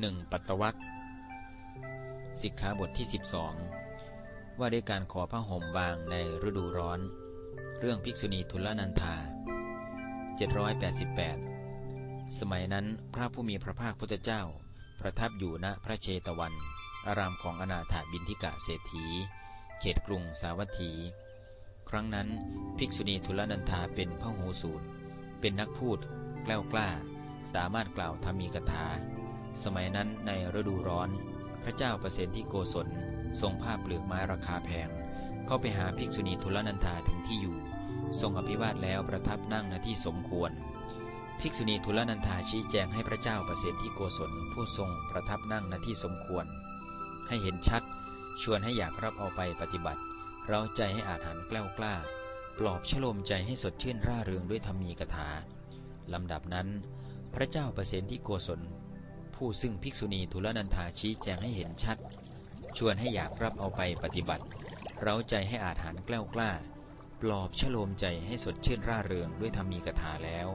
หนึ่งปัตตวัคสิกขาบทที่ 12 ว่าด้วยการขอผ้าห่มบางในฤดูร้อน เรื่องภิกษุณีทุลนันธา 788 สมัยนั้นพระผู้มีพระภาคพุทธเจ้า ประทับอยู่ณพระเชตวัน อารามของอนาถาบินทิกะเศรษฐี เขตกรุงสาวัตถี ครั้งนั้นภิกษุณีทุลนันธาเป็นพระหูสูตรเป็นนักพูดกล้ากล้า สามารถกล่าวธรรมีกถา มัยนั้นในฤดูร้อน พระเจ้าประเสนที่โกศลทรงผ้าเปลือกไม้ราคาแพง เข้าไปหาภิกษุณีทุลนันธาถึงที่อยู่ ทรงอภิวาทแล้วประทับนั่งณที่สมควร ภิกษุณีทุลนันธาชี้แจงให้พระเจ้าประเสนที่โกศลผู้ทรงประทับนั่งณที่สมควร ให้เห็นชัด ชวนให้อยากรับเอาไปปฏิบัติ เราใจให้อาหารกล้ากล้า ปลอบชโลมใจให้สดชื่นร่าเริงด้วยธรรมีกถาลำดับนั้น พระเจ้าประเสนที่โกศล ผู้ซึ่งภิกษุณีทุลนันธาชี้แจงให้เห็นชัด ชวนให้อยากรับเอาไปปฏิบัติ เราใจให้อาหารกล้ากล้า ปลอบชโลมใจให้สดชื่นร่าเริงด้วยธรรมีกถาแล้ว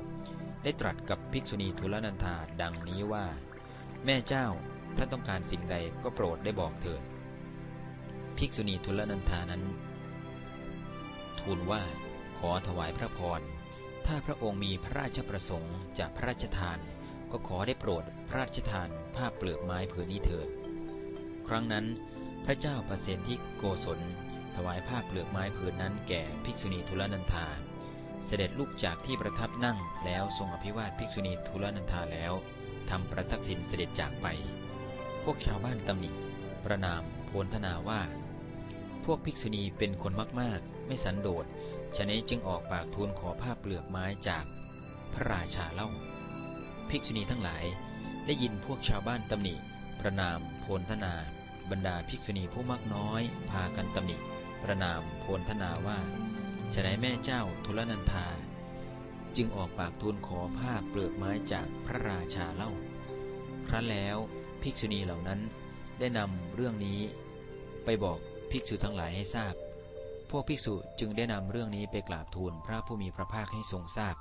ได้ตรัสกับภิกษุณีทุลนันธาดังนี้ว่า แม่เจ้าถ้าต้องการสิ่งใดก็โปรดได้บอกเถิด ภิกษุณีทุลนันธานั้น ทูลว่าขอถวายพระพร ถ้าพระองค์มีพระราชประสงค์จะพระราชทาน ก็ขอได้โปรดพระราชทานผ้าเปลือกไม้ผืนนี้เถิด ครั้งนั้นพระเจ้าประเสนที่โกศล ถวายผ้าเปลือกไม้ผืนนั้นแก่ภิกษุณีทุลนันธา เสด็จลุกจากที่ประทับนั่งแล้วทรงอภิวาทภิกษุณีทุลนันธาแล้วทำประทักษิณเสด็จจากไป พวกชาวบ้านตำหนิ ประนามโพลธนาว่า พวกภิกษุณีเป็นคนมากๆ ไม่สันโดษฉะนั้จึงออกปากทูลขอผ้าเปลือกไม้จากพระราชาเล่า ภิกษุณีทั้งหลาย ได้ยินพวกชาวบ้านตำหนิ ประนามโพลธนา บรรดาภิกษุณีผู้มากน้อย พากันตำหนิ ประนามโพลธนาว่าฉะนั้นแม่เจ้าทุลนันธาจึงออกปากทูลขอผ้าเปลือกไม้จากพระราชาเล่า ครั้นแล้วภิกษุณีเหล่านั้นได้นำเรื่องนี้ ไปบอกภิกษุทั้งหลายให้ทราบ พวกภิกษุจึงได้นำเรื่องนี้ไปกราบทูลพระผู้มีพระภาคให้ทรงทราบ